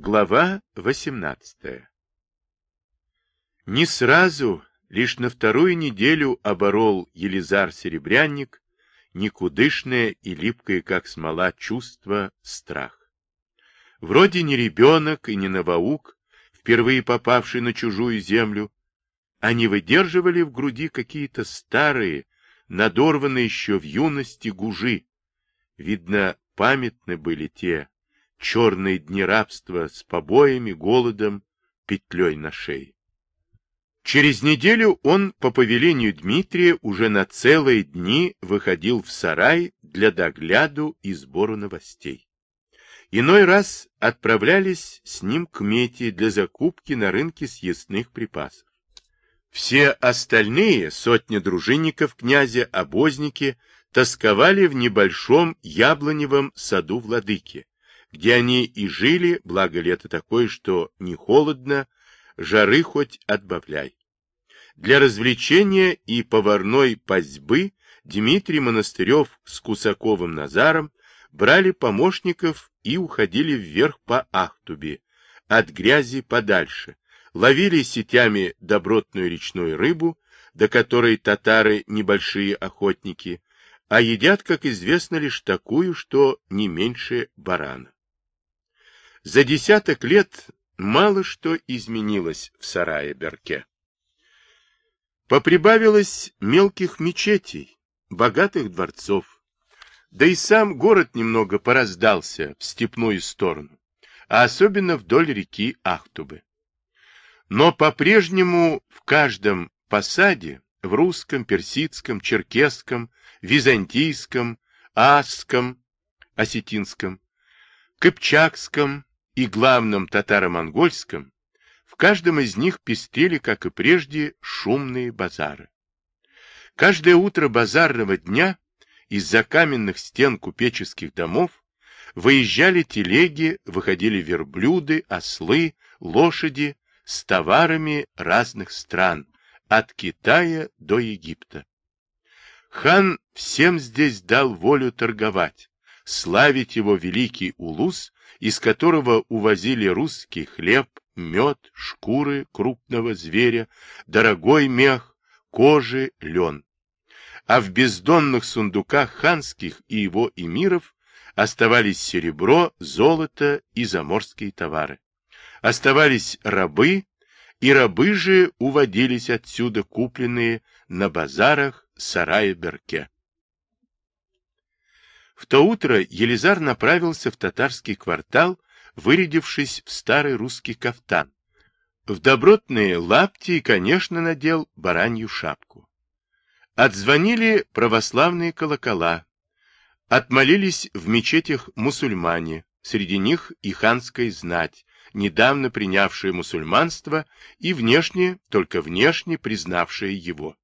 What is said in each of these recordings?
Глава 18 Не сразу, лишь на вторую неделю оборол Елизар Серебрянник никудышное и липкое, как смола, чувство страх. Вроде не ребенок и не новоук, впервые попавший на чужую землю, они выдерживали в груди какие-то старые, надорванные еще в юности гужи. Видно, памятны были те черные дни рабства с побоями, голодом, петлей на шее. Через неделю он по повелению Дмитрия уже на целые дни выходил в сарай для догляду и сбору новостей. Иной раз отправлялись с ним к Мете для закупки на рынке съестных припасов. Все остальные сотни дружинников князя обозники тосковали в небольшом яблоневом саду владыки, где они и жили, благо лето такое, что не холодно, жары хоть отбавляй. Для развлечения и поварной пастьбы Дмитрий Монастырев с Кусаковым Назаром брали помощников и уходили вверх по Ахтубе, от грязи подальше, ловили сетями добротную речную рыбу, до которой татары небольшие охотники, а едят, как известно, лишь такую, что не меньше барана. За десяток лет мало что изменилось в сарае Берке. Поприбавилось мелких мечетей, богатых дворцов, да и сам город немного пораздался в степную сторону, а особенно вдоль реки Ахтубы. Но по-прежнему в каждом посаде, в русском, персидском, черкесском, византийском, асском, осетинском, кыпчакском, и главном татаро-монгольском, в каждом из них пестрели, как и прежде, шумные базары. Каждое утро базарного дня из-за каменных стен купеческих домов выезжали телеги, выходили верблюды, ослы, лошади с товарами разных стран, от Китая до Египта. Хан всем здесь дал волю торговать, славить его великий улус из которого увозили русский хлеб, мед, шкуры крупного зверя, дорогой мех, кожи, лен. А в бездонных сундуках ханских и его эмиров оставались серебро, золото и заморские товары. Оставались рабы, и рабы же уводились отсюда купленные на базарах сарая Берке. В то утро Елизар направился в татарский квартал, вырядившись в старый русский кафтан. В добротные лапти и, конечно, надел баранью шапку. Отзвонили православные колокола. Отмолились в мечетях мусульмане, среди них и ханская знать, недавно принявшая мусульманство и внешне, только внешне признавшая его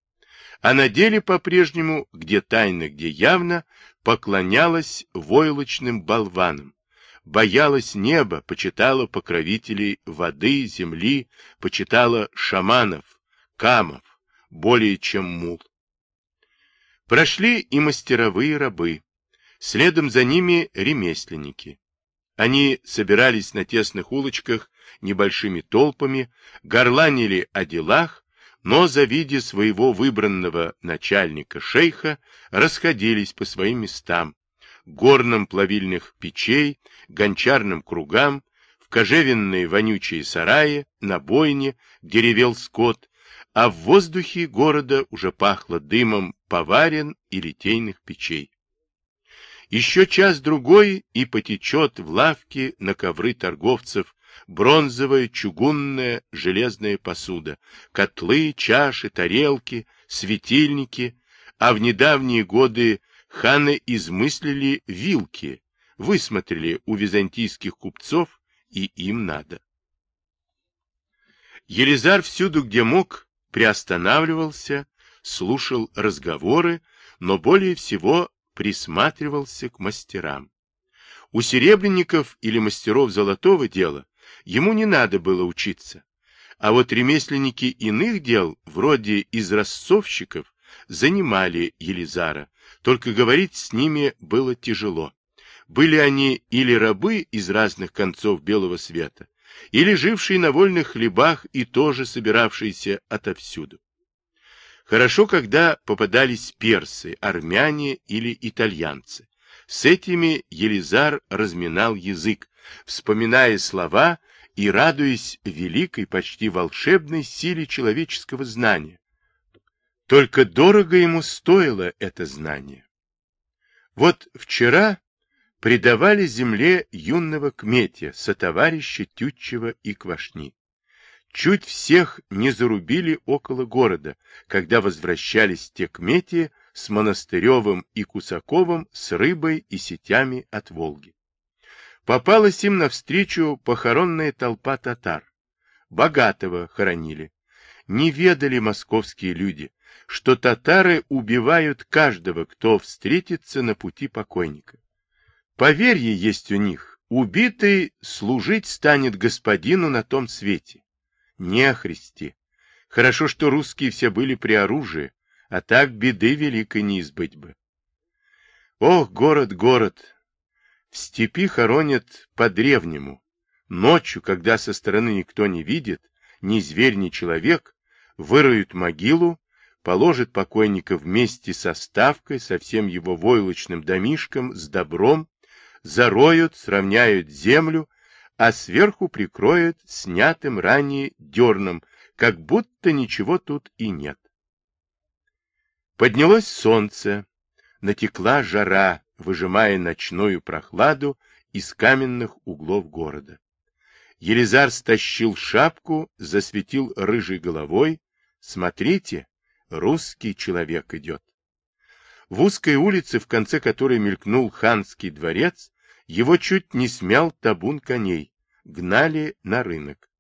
а на деле по-прежнему, где тайно, где явно, поклонялась войлочным болванам, боялась неба, почитала покровителей воды, земли, почитала шаманов, камов, более чем мул. Прошли и мастеровые рабы, следом за ними ремесленники. Они собирались на тесных улочках небольшими толпами, горланили о делах, но, завидя своего выбранного начальника шейха, расходились по своим местам, горным плавильных печей, гончарным кругам, в кожевенные вонючие сараи, на бойне, где ревел скот, а в воздухе города уже пахло дымом поварен и литейных печей. Еще час-другой и потечет в лавке на ковры торговцев бронзовая, чугунная, железная посуда, котлы, чаши, тарелки, светильники, а в недавние годы ханы измыслили вилки, высмотрели у византийских купцов, и им надо. Елизар всюду, где мог, приостанавливался, слушал разговоры, но более всего присматривался к мастерам. У серебряников или мастеров золотого дела ему не надо было учиться. А вот ремесленники иных дел, вроде изразцовщиков, занимали Елизара, только говорить с ними было тяжело. были они или рабы из разных концов белого света, или жившие на вольных хлебах и тоже собиравшиеся отовсюду. Хорошо, когда попадались персы, армяне или итальянцы. С этими Елизар разминал язык, вспоминая слова и радуясь великой, почти волшебной силе человеческого знания. Только дорого ему стоило это знание. Вот вчера предавали земле юного Кметя, сотоварища Тютчева и Квашни. Чуть всех не зарубили около города, когда возвращались те Кмети с Монастыревым и Кусаковым с рыбой и сетями от Волги. Попалась им навстречу похоронная толпа татар. Богатого хоронили. Не ведали московские люди, что татары убивают каждого, кто встретится на пути покойника. Поверье есть у них, убитый служить станет господину на том свете. Не Христе. Хорошо, что русские все были при оружии, а так беды великой не избыть бы. Ох, город, город! В степи хоронят по-древнему. Ночью, когда со стороны никто не видит, ни зверь, ни человек, выроют могилу, положат покойника вместе со ставкой, со всем его войлочным домишком, с добром, зароют, сравняют землю, а сверху прикроют снятым ранее дерном, как будто ничего тут и нет. Поднялось солнце, натекла жара, выжимая ночную прохладу из каменных углов города. Елизар стащил шапку, засветил рыжей головой. Смотрите, русский человек идет. В узкой улице, в конце которой мелькнул ханский дворец, его чуть не смял табун коней, гнали на рынок.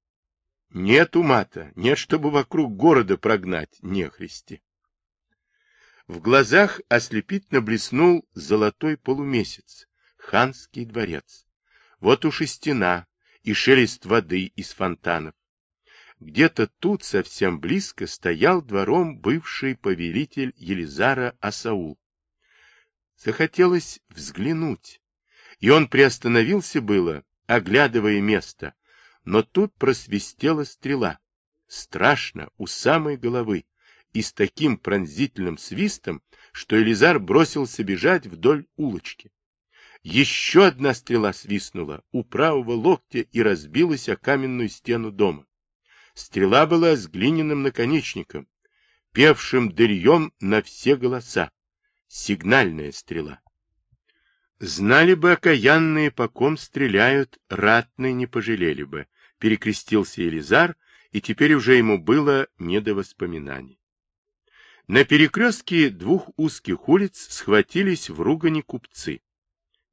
Нет умата, нет, чтобы вокруг города прогнать, нехристи. В глазах ослепительно блеснул золотой полумесяц, ханский дворец. Вот уж и стена, и шелест воды из фонтанов. Где-то тут совсем близко стоял двором бывший повелитель Елизара Асаул. Захотелось взглянуть, и он приостановился было, оглядывая место, но тут просвистела стрела. Страшно, у самой головы, и с таким пронзительным свистом, что Элизар бросился бежать вдоль улочки. Еще одна стрела свистнула у правого локтя и разбилась о каменную стену дома. Стрела была с глиняным наконечником, певшим дырьем на все голоса. Сигнальная стрела. Знали бы окаянные, по ком стреляют, ратные не пожалели бы, перекрестился Елизар, и теперь уже ему было не до воспоминаний. На перекрестке двух узких улиц схватились в ругани купцы.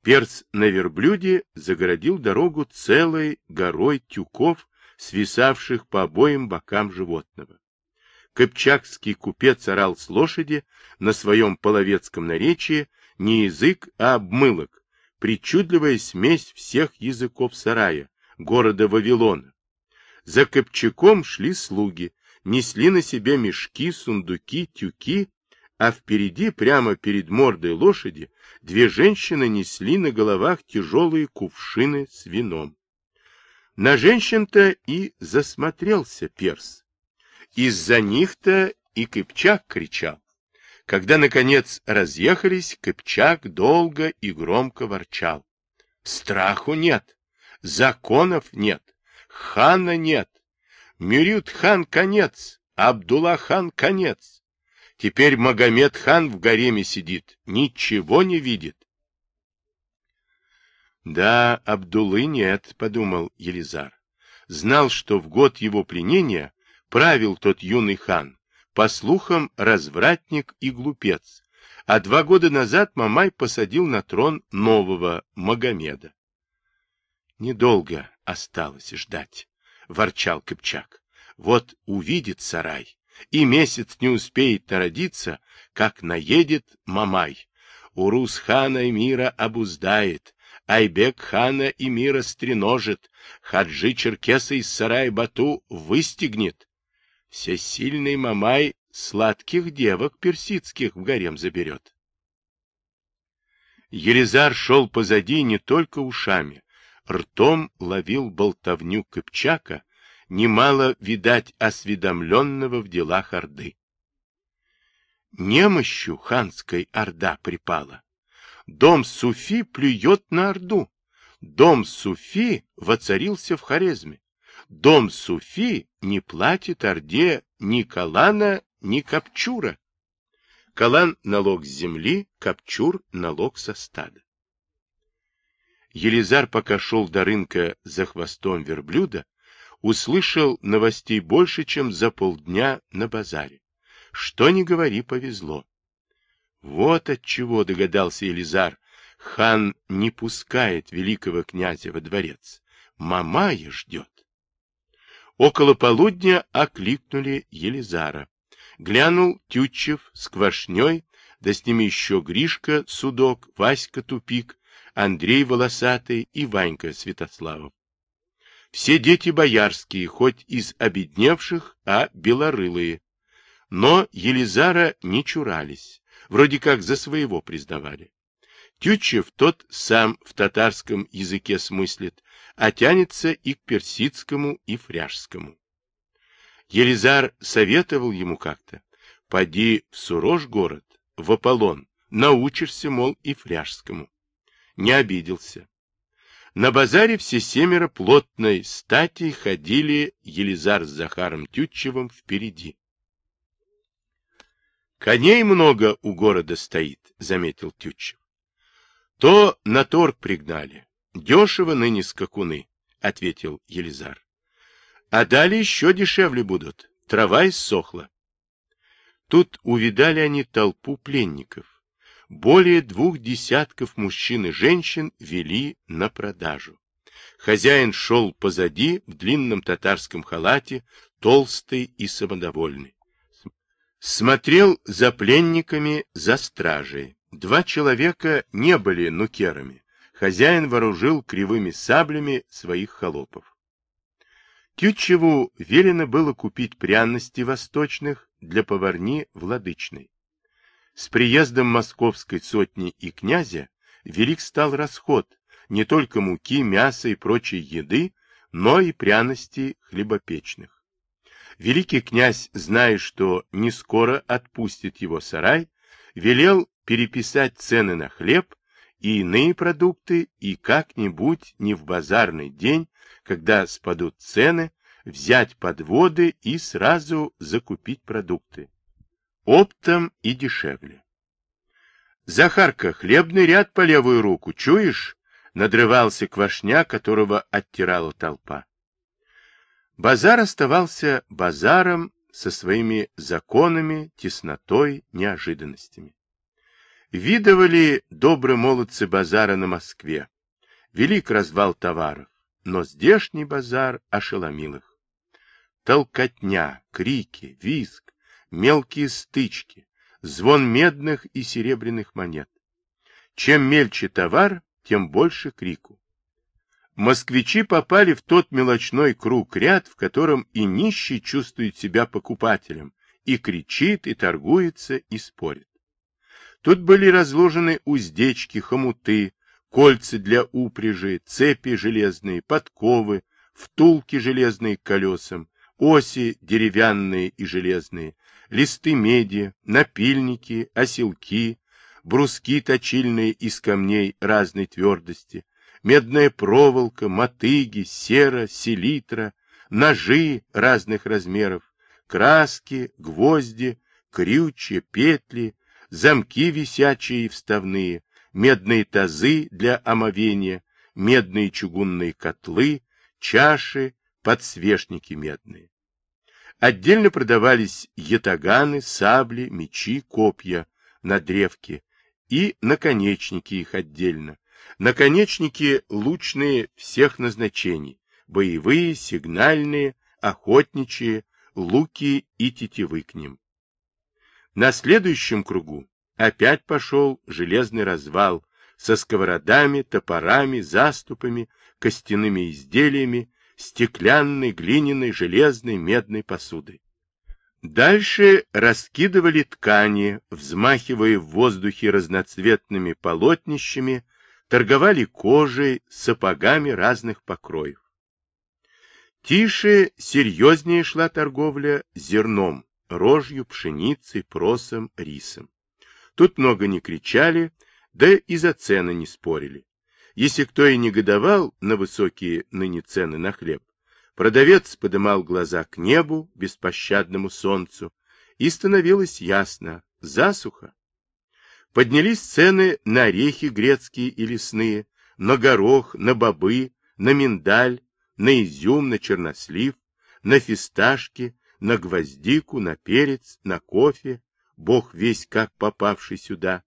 Перц на верблюде загородил дорогу целой горой тюков, свисавших по обоим бокам животного. Кыпчакский купец орал с лошади на своем половецком наречии, не язык, а обмылок, причудливая смесь всех языков сарая, города Вавилона. За Копчаком шли слуги, несли на себе мешки, сундуки, тюки, а впереди, прямо перед мордой лошади, две женщины несли на головах тяжелые кувшины с вином. На женщин-то и засмотрелся перс. Из-за них-то и Кыпчак кричал. Когда, наконец, разъехались, Кыпчак долго и громко ворчал. Страху нет, законов нет, хана нет. Мюрют хан конец, Абдулла хан конец. Теперь Магомед хан в гареме сидит, ничего не видит. Да, Абдуллы нет, подумал Елизар. Знал, что в год его пленения правил тот юный хан, по слухам, развратник и глупец, а два года назад Мамай посадил на трон нового Магомеда. Недолго осталось ждать, ворчал Кыпчак. Вот увидит сарай, и месяц не успеет народиться, как наедет Мамай. Урус хана и мира обуздает, Айбек хана и мира стреножит, Хаджи Черкеса из сарая Бату выстегнет, всесильный Мамай сладких девок персидских в гарем заберет. Елизар шел позади не только ушами, ртом ловил болтовню Кыпчака, немало, видать, осведомленного в делах Орды. Немощью ханской Орда припала. Дом Суфи плюет на Орду. Дом Суфи воцарился в Хорезме. Дом Суфи не платит Орде ни Калана, ни Капчура. Калан — налог с земли, Капчур — налог со стада. Елизар, пока шел до рынка за хвостом верблюда, услышал новостей больше, чем за полдня на базаре. Что ни говори, повезло. Вот от чего догадался Елизар, хан не пускает великого князя во дворец. Мамая ждет. Около полудня окликнули Елизара. Глянул Тютчев с Квашней, да с ними еще Гришка, Судок, Васька Тупик, Андрей Волосатый и Ванька Святославов. Все дети боярские, хоть из обедневших, а белорылые. Но Елизара не чурались, вроде как за своего признавали. Тютчев тот сам в татарском языке смыслит, а тянется и к персидскому, и фряжскому. Елизар советовал ему как-то. Поди в Сурож город, в Аполлон, научишься, мол, и фряжскому. Не обиделся. На базаре все семеро плотной стати ходили Елизар с Захаром Тютчевым впереди. Коней много у города стоит, заметил Тютчев. То на торг пригнали. Дешево ныне скакуны, ответил Елизар. А далее еще дешевле будут. Трава иссохла. Тут увидали они толпу пленников. Более двух десятков мужчин и женщин вели на продажу. Хозяин шел позади в длинном татарском халате, толстый и самодовольный. Смотрел за пленниками, за стражей. Два человека не были нукерами. Хозяин вооружил кривыми саблями своих холопов. Тютчеву велено было купить пряности восточных для поварни владычной. С приездом московской сотни и князя велик стал расход не только муки, мяса и прочей еды, но и пряностей хлебопечных. Великий князь, зная, что не скоро отпустит его сарай, велел переписать цены на хлеб и иные продукты и как-нибудь не в базарный день когда спадут цены, взять подводы и сразу закупить продукты. Оптом и дешевле. Захарка, хлебный ряд по левую руку, чуешь? Надрывался квашня, которого оттирала толпа. Базар оставался базаром со своими законами, теснотой, неожиданностями. Видывали добрые молодцы базара на Москве. Велик развал товаров но здешний базар ошеломил их. Толкотня, крики, визг, мелкие стычки, звон медных и серебряных монет. Чем мельче товар, тем больше крику. Москвичи попали в тот мелочной круг ряд, в котором и нищий чувствует себя покупателем, и кричит, и торгуется, и спорит. Тут были разложены уздечки, хомуты, кольца для упряжи, цепи железные, подковы, втулки железные к колесам, оси деревянные и железные, листы меди, напильники, оселки, бруски точильные из камней разной твердости, медная проволока, мотыги, сера, селитра, ножи разных размеров, краски, гвозди, крючья, петли, замки висячие и вставные, медные тазы для омовения, медные чугунные котлы, чаши, подсвечники медные. Отдельно продавались ятаганы, сабли, мечи, копья на древке и наконечники их отдельно. Наконечники лучные всех назначений, боевые, сигнальные, охотничьи, луки и тетивы к ним. На следующем кругу Опять пошел железный развал со сковородами, топорами, заступами, костяными изделиями, стеклянной, глиняной, железной, медной посудой. Дальше раскидывали ткани, взмахивая в воздухе разноцветными полотнищами, торговали кожей, сапогами разных покроев. Тише, серьезнее шла торговля зерном, рожью, пшеницей, просом, рисом. Тут много не кричали, да и за цены не спорили. Если кто и негодовал на высокие ныне цены на хлеб, продавец подымал глаза к небу, беспощадному солнцу, и становилось ясно — засуха. Поднялись цены на орехи грецкие и лесные, на горох, на бобы, на миндаль, на изюм, на чернослив, на фисташки, на гвоздику, на перец, на кофе, бог весь как попавший сюда,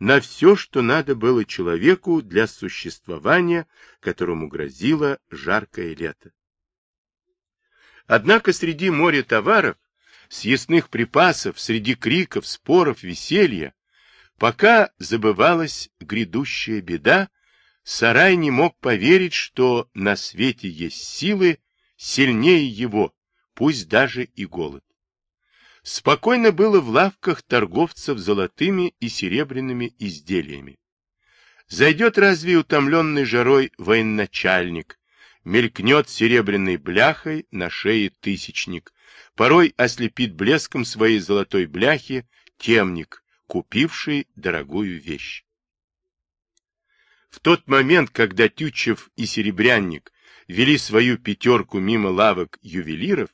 на все, что надо было человеку для существования, которому грозило жаркое лето. Однако среди моря товаров, съестных припасов, среди криков, споров, веселья, пока забывалась грядущая беда, Сарай не мог поверить, что на свете есть силы сильнее его, пусть даже и голод. Спокойно было в лавках торговцев золотыми и серебряными изделиями. Зайдет разве утомленный жарой военачальник, мелькнет серебряной бляхой на шее тысячник, порой ослепит блеском своей золотой бляхи темник, купивший дорогую вещь. В тот момент, когда Тютчев и Серебрянник вели свою пятерку мимо лавок ювелиров,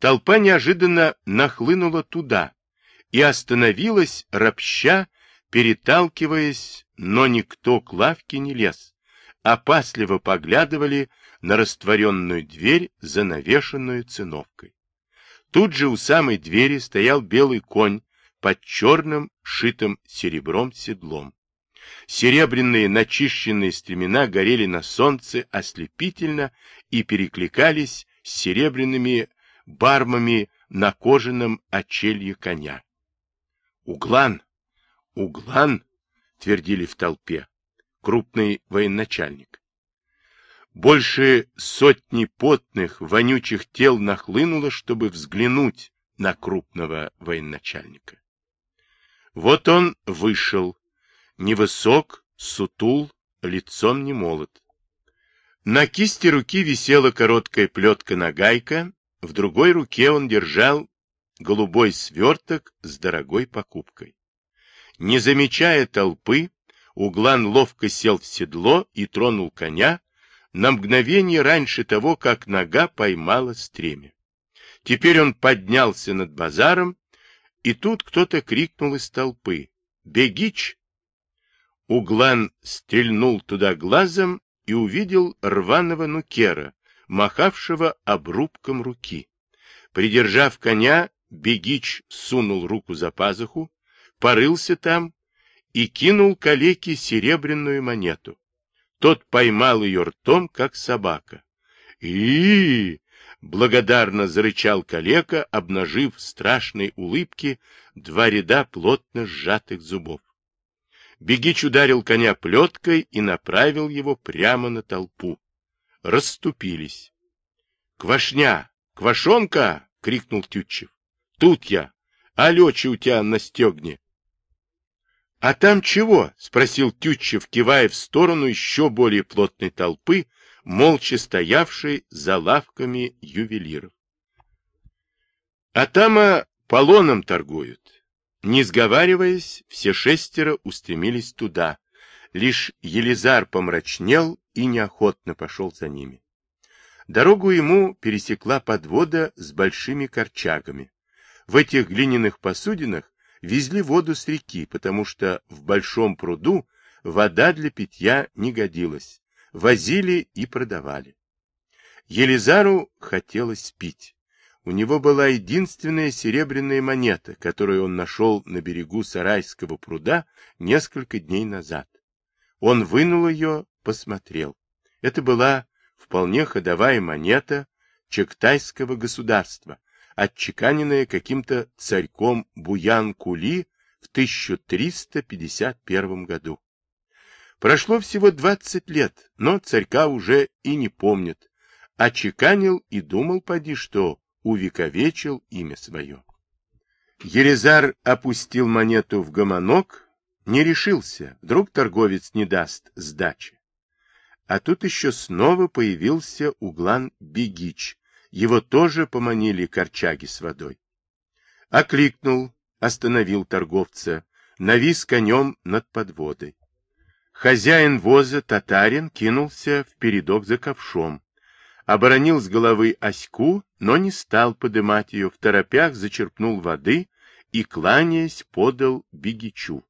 толпа неожиданно нахлынула туда и остановилась, ропща, переталкиваясь, но никто к лавке не лез, опасливо поглядывали на растворенную дверь, занавешенную циновкой. Тут же у самой двери стоял белый конь под черным, шитым серебром седлом. Серебряные начищенные стремена горели на солнце ослепительно и перекликались с серебряными бармами на кожаном очелье коня. «Углан! Углан!» — твердили в толпе. Крупный военачальник. Больше сотни потных, вонючих тел нахлынуло, чтобы взглянуть на крупного военачальника. Вот он вышел, невысок, сутул, лицом не молод. На кисти руки висела короткая плетка-нагайка, в другой руке он держал голубой сверток с дорогой покупкой. Не замечая толпы, Углан ловко сел в седло и тронул коня на мгновение раньше того, как нога поймала стремя. Теперь он поднялся над базаром, и тут кто-то крикнул из толпы «Бегич!» Углан стрельнул туда глазом и увидел рваного нукера, махавшего обрубком руки. Придержав коня, Бегич сунул руку за пазуху, порылся там и кинул калеке серебряную монету. Тот поймал ее ртом, как собака. и, благодарно зарычал калека, обнажив страшной улыбке два ряда плотно сжатых зубов. Бегич ударил коня плеткой и направил его прямо на толпу. Расступились. — Квашня! Квашонка! — крикнул Тютчев. — Тут я! А лечи у тебя на стегне! — А там чего? — спросил Тютчев, кивая в сторону еще более плотной толпы, молча стоявшей за лавками ювелиров. — А там полоном торгуют. Не сговариваясь, все шестеро устремились туда. Лишь Елизар помрачнел и неохотно пошел за ними. Дорогу ему пересекла подвода с большими корчагами. В этих глиняных посудинах везли воду с реки, потому что в большом пруду вода для питья не годилась. Возили и продавали. Елизару хотелось пить. У него была единственная серебряная монета, которую он нашел на берегу Сарайского пруда несколько дней назад. Он вынул ее, посмотрел. Это была вполне ходовая монета Чектайского государства, отчеканенная каким-то царьком Буян-Кули в 1351 году. Прошло всего 20 лет, но царька уже и не помнит. Отчеканил и думал, поди, что увековечил имя свое. Елизар опустил монету в гомонок, не решился, вдруг торговец не даст сдачи. А тут еще снова появился углан Бегич. Его тоже поманили корчаги с водой. Окликнул, остановил торговца, навис конем над подводой. Хозяин воза, татарин, кинулся в передок за ковшом. Оборонил с головы оську, но не стал подымать ее, в торопях зачерпнул воды и, кланяясь, подал бегичу.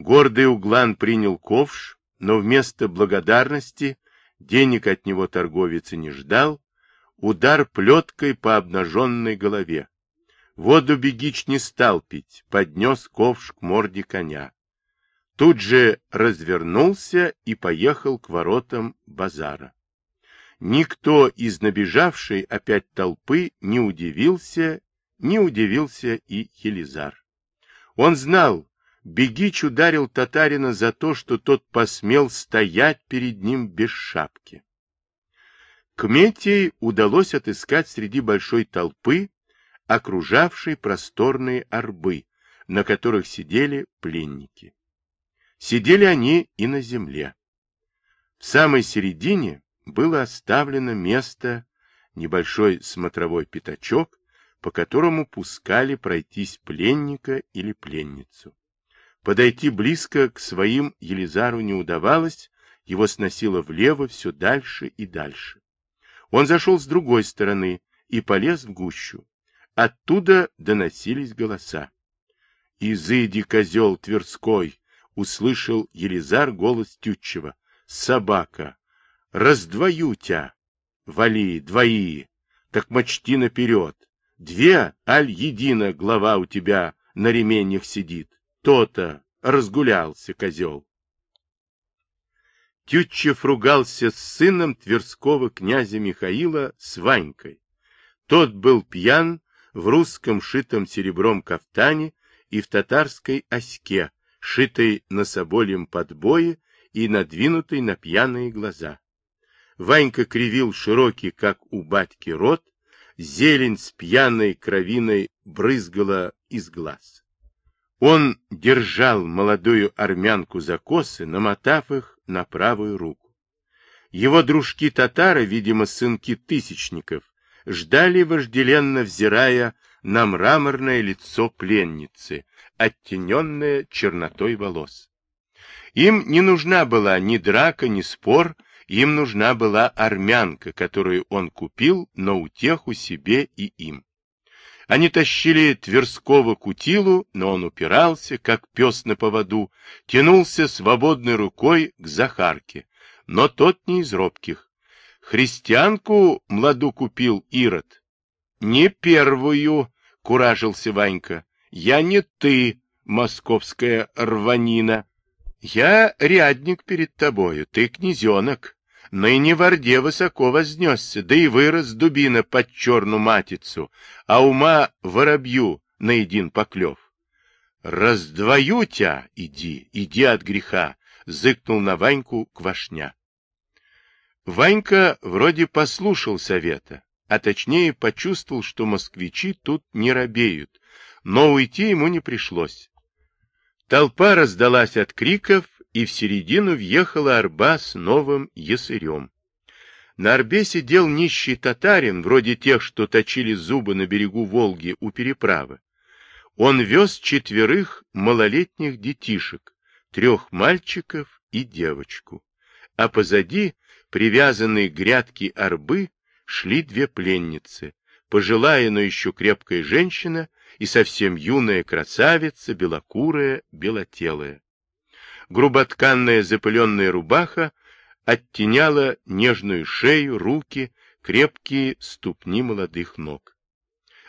Гордый углан принял ковш, но вместо благодарности денег от него торговец и не ждал, удар плеткой по обнаженной голове. Воду бегич не стал пить, поднес ковш к морде коня. Тут же развернулся и поехал к воротам базара. Никто из набежавшей опять толпы не удивился, не удивился и Елизар. Он знал, Бегич ударил татарина за то, что тот посмел стоять перед ним без шапки. Кметей удалось отыскать среди большой толпы, окружавшей просторные арбы, на которых сидели пленники. Сидели они и на земле. В самой середине было оставлено место, небольшой смотровой пятачок, по которому пускали пройтись пленника или пленницу. Подойти близко к своим Елизару не удавалось, его сносило влево все дальше и дальше. Он зашел с другой стороны и полез в гущу. Оттуда доносились голоса. «Изыди, козел Тверской!» — услышал Елизар голос Тютчева. «Собака! Раздвою тя! Вали, двои! Так мочти наперед! Две, аль едина глава у тебя на ременях сидит!» То-то разгулялся козел. Тютчев ругался с сыном Тверского князя Михаила с Ванькой. Тот был пьян в русском шитом серебром кафтане и в татарской оське, шитой на собольем подбое и надвинутой на пьяные глаза. Ванька кривил широкий, как у батьки, рот, зелень с пьяной кровиной брызгала из глаз. Он держал молодую армянку за косы, намотав их на правую руку. Его дружки-татары, видимо, сынки тысячников, ждали вожделенно, взирая на мраморное лицо пленницы, оттененное чернотой волос. Им не нужна была ни драка, ни спор, им нужна была армянка, которую он купил на утеху себе и им. Они тащили Тверского кутилу, но он упирался, как пес на поводу, тянулся свободной рукой к Захарке, но тот не из робких. Христианку младу купил Ирод. Не первую, куражился Ванька. Я не ты, московская рванина. Я рядник перед тобою, ты князенок. Ныне в Орде высоко вознесся, да и вырос дубина под черну матицу, а ума воробью на един поклев. Раздвою тя, иди, иди от греха, зыкнул на Ваньку Квашня. Ванька вроде послушал совета, а точнее почувствовал, что москвичи тут не робеют, но уйти ему не пришлось. Толпа раздалась от криков, и в середину въехала арба с новым ясырем. На арбе сидел нищий татарин, вроде тех, что точили зубы на берегу Волги у переправы. Он вез четверых малолетних детишек, трех мальчиков и девочку. А позади, привязанные к грядке арбы, шли две пленницы, пожилая, но еще крепкая женщина и совсем юная красавица, белокурая, белотелая груботканная запыленная рубаха оттеняла нежную шею, руки, крепкие ступни молодых ног.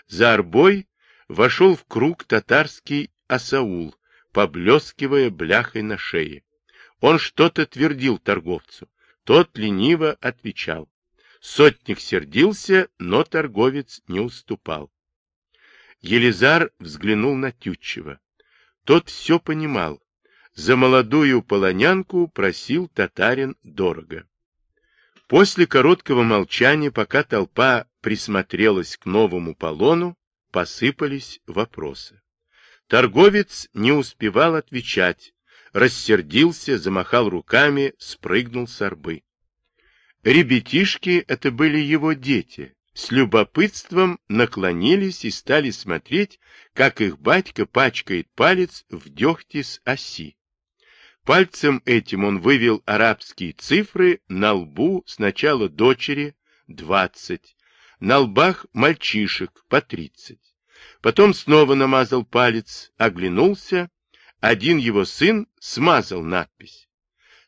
За арбой вошел в круг татарский Асаул, поблескивая бляхой на шее. Он что-то твердил торговцу. Тот лениво отвечал. Сотник сердился, но торговец не уступал. Елизар взглянул на Тютчева. Тот все понимал, за молодую полонянку просил татарин дорого. После короткого молчания, пока толпа присмотрелась к новому полону, посыпались вопросы. Торговец не успевал отвечать, рассердился, замахал руками, спрыгнул с арбы. Ребятишки — это были его дети, с любопытством наклонились и стали смотреть, как их батька пачкает палец в дегте с оси. Пальцем этим он вывел арабские цифры на лбу сначала дочери — двадцать, на лбах мальчишек по тридцать. Потом снова намазал палец, оглянулся. Один его сын смазал надпись.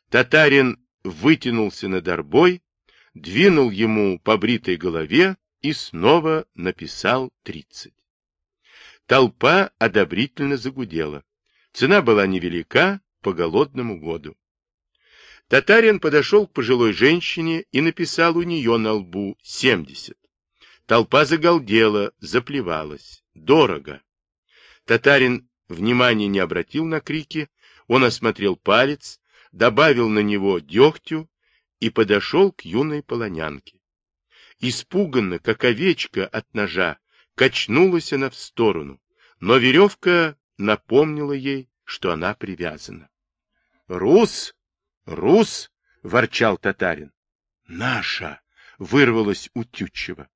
Татарин вытянулся над арбой, двинул ему по бритой голове и снова написал тридцать. Толпа одобрительно загудела. Цена была невелика по голодному году. Татарин подошел к пожилой женщине и написал у нее на лбу семьдесят. Толпа загалдела, заплевалась. Дорого. Татарин внимания не обратил на крики, он осмотрел палец, добавил на него дегтю и подошел к юной полонянке. Испуганно, как овечка от ножа, качнулась она в сторону, но веревка напомнила ей, что она привязана. — Рус! Рус! — ворчал татарин. — Наша! — вырвалась у Тютчева.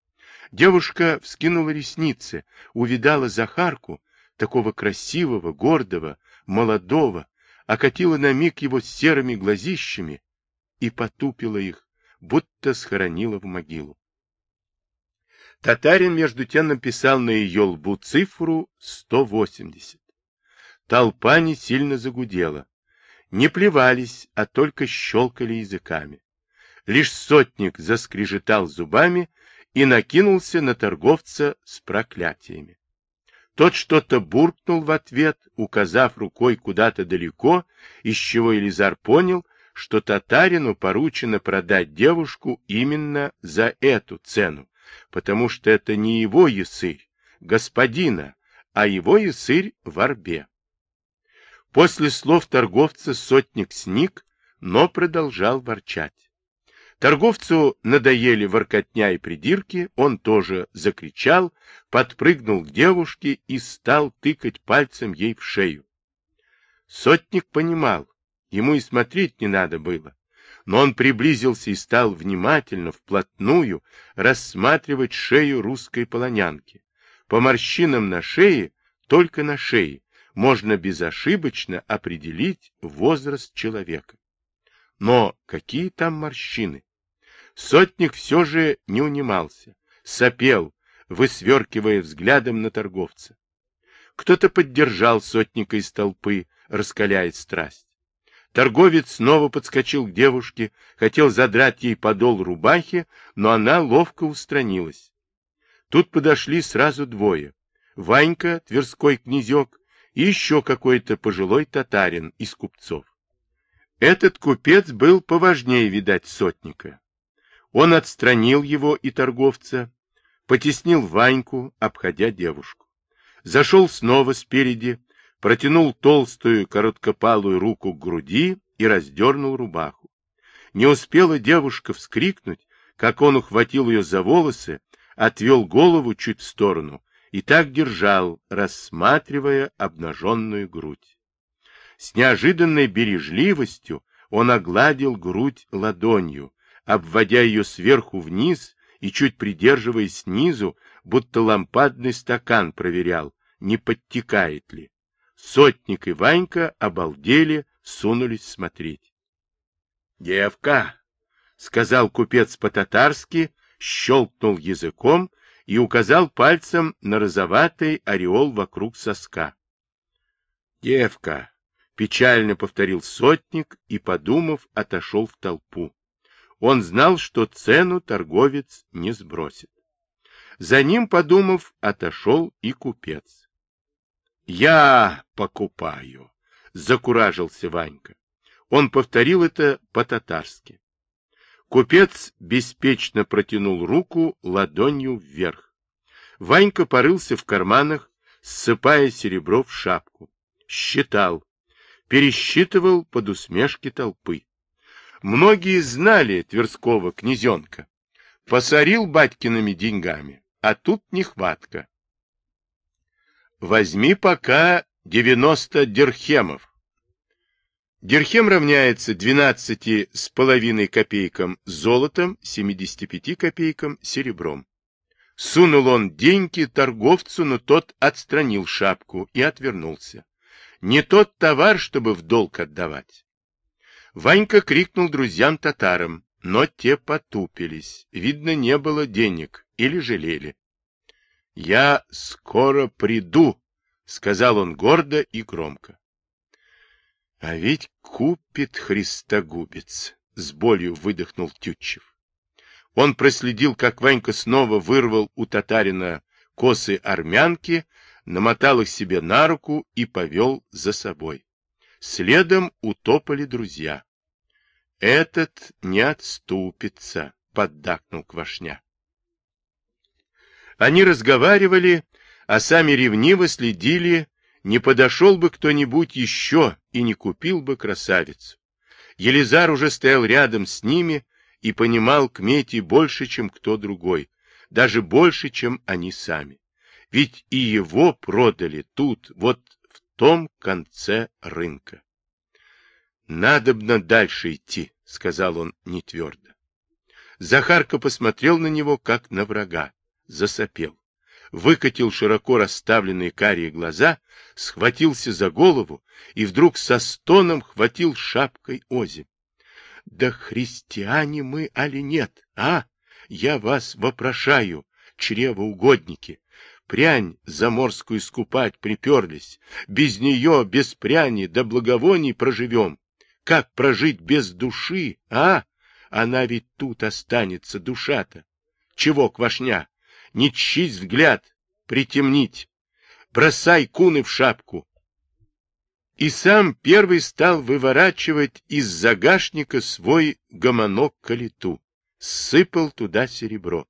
Девушка вскинула ресницы, увидала Захарку, такого красивого, гордого, молодого, окатила на миг его серыми глазищами и потупила их, будто схоронила в могилу. Татарин между тем написал на ее лбу цифру 180. Толпа не сильно загудела. Не плевались, а только щелкали языками. Лишь сотник заскрежетал зубами и накинулся на торговца с проклятиями. Тот что-то буркнул в ответ, указав рукой куда-то далеко, из чего Елизар понял, что татарину поручено продать девушку именно за эту цену, потому что это не его ясырь, господина, а его ясырь в орбе. После слов торговца сотник сник, но продолжал ворчать. Торговцу надоели воркотня и придирки, он тоже закричал, подпрыгнул к девушке и стал тыкать пальцем ей в шею. Сотник понимал, ему и смотреть не надо было, но он приблизился и стал внимательно, вплотную, рассматривать шею русской полонянки. По морщинам на шее, только на шее, можно безошибочно определить возраст человека. Но какие там морщины? Сотник все же не унимался, сопел, высверкивая взглядом на торговца. Кто-то поддержал сотника из толпы, раскаляет страсть. Торговец снова подскочил к девушке, хотел задрать ей подол рубахи, но она ловко устранилась. Тут подошли сразу двое. Ванька, Тверской князек, и еще какой-то пожилой татарин из купцов. Этот купец был поважнее, видать, сотника. Он отстранил его и торговца, потеснил Ваньку, обходя девушку. Зашел снова спереди, протянул толстую короткопалую руку к груди и раздернул рубаху. Не успела девушка вскрикнуть, как он ухватил ее за волосы, отвел голову чуть в сторону и так держал, рассматривая обнаженную грудь. С неожиданной бережливостью он огладил грудь ладонью, обводя ее сверху вниз и чуть придерживаясь снизу, будто лампадный стакан проверял, не подтекает ли. Сотник и Ванька обалдели, сунулись смотреть. — Девка! — сказал купец по-татарски, щелкнул языком и указал пальцем на розоватый ореол вокруг соска. — Девка! — печально повторил сотник и, подумав, отошел в толпу. Он знал, что цену торговец не сбросит. За ним, подумав, отошел и купец. «Я покупаю», — закуражился Ванька. Он повторил это по-татарски. Купец беспечно протянул руку ладонью вверх. Ванька порылся в карманах, ссыпая серебро в шапку. Считал. Пересчитывал под усмешки толпы. Многие знали Тверского князенка. Посорил батькиными деньгами, а тут нехватка. возьми пока 90 дирхемов. Дирхем равняется 12 с половиной копейкам золотом, 75 копейкам серебром. Сунул он деньги торговцу, но тот отстранил шапку и отвернулся. Не тот товар, чтобы в долг отдавать. Ванька крикнул друзьям-татарам, но те потупились. Видно, не было денег или жалели. — Я скоро приду, — сказал он гордо и громко. — А ведь купит христогубец, — с болью выдохнул Тютчев. Он проследил, как Ванька снова вырвал у татарина косы армянки, намотал их себе на руку и повел за собой. Следом утопали друзья. «Этот не отступится», — поддакнул Квашня. Они разговаривали, а сами ревниво следили, не подошел бы кто-нибудь еще и не купил бы красавицу. Елизар уже стоял рядом с ними и понимал к Мете больше, чем кто другой, даже больше, чем они сами. Ведь и его продали тут, вот в том конце рынка. Надобно дальше идти, — сказал он нетвердо. Захарка посмотрел на него, как на врага, засопел выкатил широко расставленные карие глаза, схватился за голову и вдруг со стоном хватил шапкой озим. — Да христиане мы, али нет, а? Я вас вопрошаю, чревоугодники. Прянь заморскую скупать приперлись. Без нее, без пряни да благовоний проживем. Как прожить без души, а? Она ведь тут останется, душа-то. Чего, квашня? Не чись взгляд, притемнить. Бросай куны в шапку. И сам первый стал выворачивать из загашника свой гомонок калиту, сыпал туда серебро.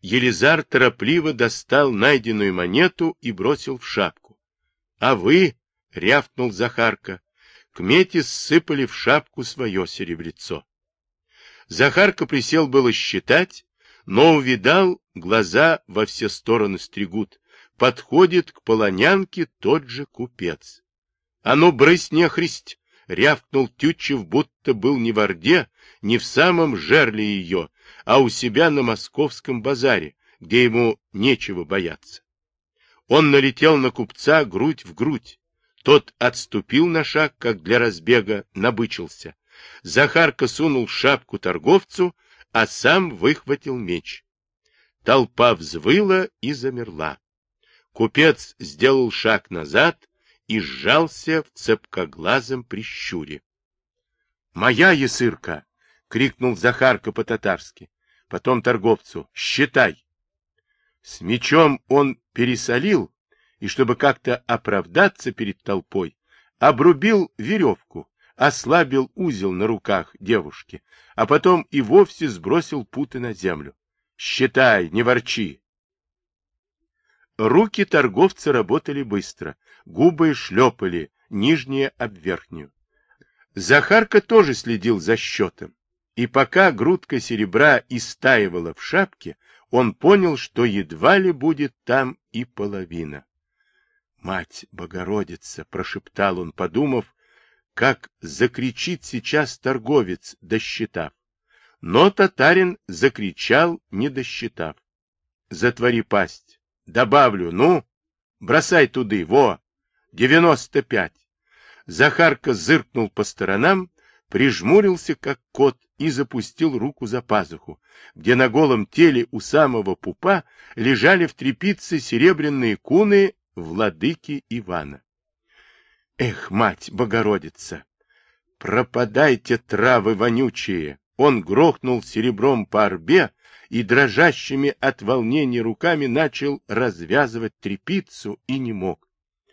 Елизар торопливо достал найденную монету и бросил в шапку. — А вы, — рявкнул Захарка, — к мете сыпали в шапку свое серебрецо. Захарка присел было считать, но увидал, глаза во все стороны стригут. Подходит к полонянке тот же купец. — А ну, брысь, нехристь! — рявкнул Тютчев, будто был не в Орде, не в самом жерле ее, а у себя на московском базаре, где ему нечего бояться. Он налетел на купца грудь в грудь. Тот отступил на шаг, как для разбега, набычился. Захарка сунул шапку торговцу, а сам выхватил меч. Толпа взвыла и замерла. Купец сделал шаг назад и сжался в цепкоглазом прищуре. — Моя ясырка! — крикнул Захарка по-татарски. Потом торговцу. — Считай! С мечом он пересолил, и, чтобы как-то оправдаться перед толпой, обрубил веревку, ослабил узел на руках девушки, а потом и вовсе сбросил путы на землю. «Считай, не ворчи!» Руки торговца работали быстро, губы шлепали, нижние об верхнюю. Захарка тоже следил за счетом, и пока грудка серебра истаивала в шапке, он понял, что едва ли будет там и половина. «Мать Богородица!» — прошептал он, подумав, как закричит сейчас торговец, досчитав. Но татарин закричал, не досчитав. Затвори пасть. Добавлю, ну, бросай туды, во, девяносто пять. Захарка зыркнул по сторонам, прижмурился, как кот, и запустил руку за пазуху, где на голом теле у самого пупа лежали в трепице серебряные куны владыки Ивана. Эх, мать Богородица! Пропадайте, травы вонючие! Он грохнул серебром по орбе и дрожащими от волнения руками начал развязывать трепицу и не мог.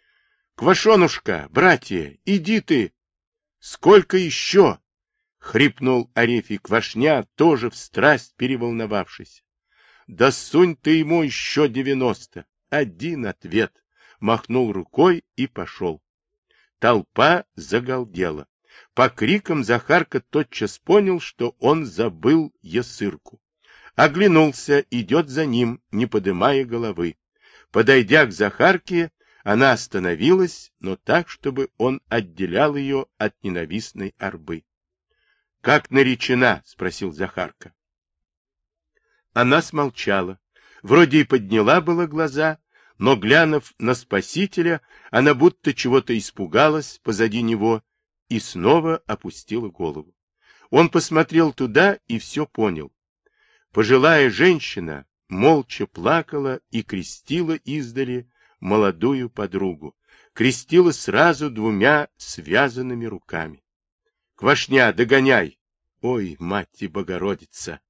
— Квашонушка, братья, иди ты! — Сколько еще? — хрипнул Арефий Квашня, тоже в страсть переволновавшись. — Да сунь ты ему еще девяносто! Один ответ! — махнул рукой и пошел. Толпа загалдела. По крикам Захарка тотчас понял, что он забыл ясырку. Оглянулся, идет за ним, не подымая головы. Подойдя к Захарке, она остановилась, но так, чтобы он отделял ее от ненавистной арбы. — Как наречена? — спросил Захарка. Она смолчала, вроде и подняла было глаза, но, глянув на спасителя, она будто чего-то испугалась позади него и снова опустила голову. Он посмотрел туда и все понял. Пожилая женщина молча плакала и крестила издали молодую подругу. Крестила сразу двумя связанными руками. «Квашня, догоняй!» «Ой, мать и Богородица!»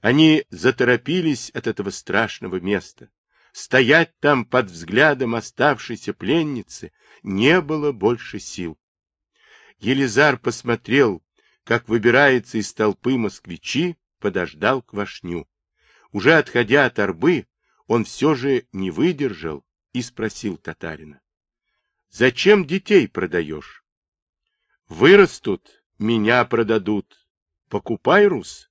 Они заторопились от этого страшного места. Стоять там под взглядом оставшейся пленницы не было больше сил. Елизар посмотрел, как выбирается из толпы москвичи, подождал квашню. Уже отходя от арбы, он все же не выдержал и спросил татарина. — Зачем детей продаешь? — Вырастут, меня продадут. Покупай, Рус.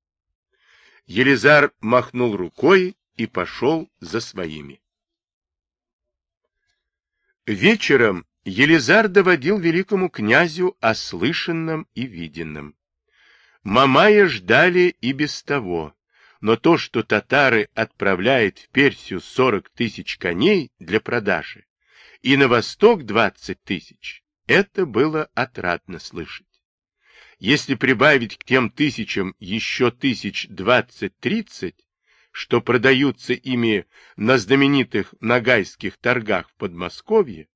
Елизар махнул рукой и пошел за своими. Вечером Елизар доводил великому князю о слышанном и виденном. Мамая ждали и без того, но то, что татары отправляют в Персию 40 тысяч коней для продажи и на восток 20 тысяч, это было отрадно слышать. Если прибавить к тем тысячам еще тысяч двадцать-тридцать, что продаются ими на знаменитых нагайских торгах в Подмосковье,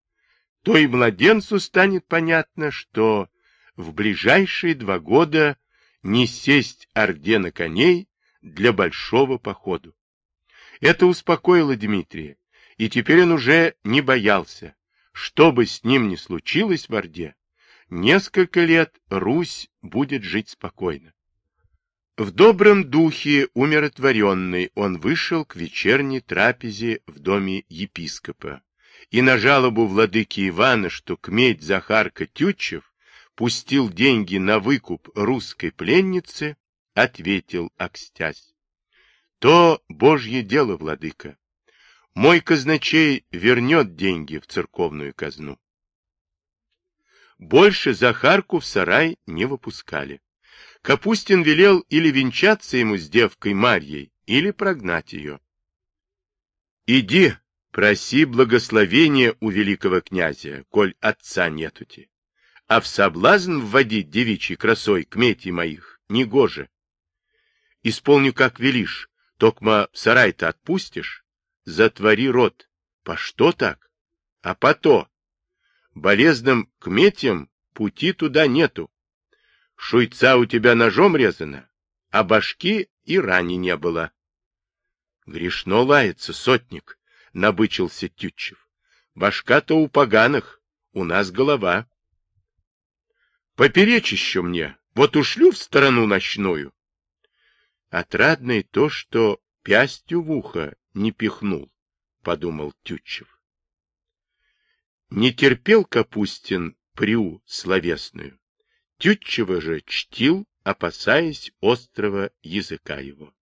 то и младенцу станет понятно, что в ближайшие два года не сесть орде на коней для большого похода. Это успокоило Дмитрия, и теперь он уже не боялся, что бы с ним ни случилось в Орде, несколько лет Русь будет жить спокойно. В добром духе, умиротворенный, он вышел к вечерней трапезе в доме епископа, и на жалобу владыки Ивана, что кметь Захарка Тютчев пустил деньги на выкуп русской пленницы, ответил Акстясь. То божье дело, владыка. Мой казначей вернет деньги в церковную казну. Больше Захарку в сарай не выпускали. Капустин велел или венчаться ему с девкой Марьей, или прогнать ее. «Иди, проси благословения у великого князя, коль отца нетути, а в соблазн вводить девичьей красой к мети моих негоже. Исполню, как велишь, токма сарай-то отпустишь, затвори рот. По что так? А по то, Болезным кметям пути туда нету. Шуйца у тебя ножом резано, а башки и рани не было. Грешно лается, сотник, — набычился Тютчев. Башка-то у поганых, у нас голова. Поперечь еще мне, вот ушлю в сторону ночную. Отрадно и то, что пястью в ухо не пихнул, — подумал Тютчев. Не терпел Капустин прю словесную. Тютчева же чтил, опасаясь острого языка его.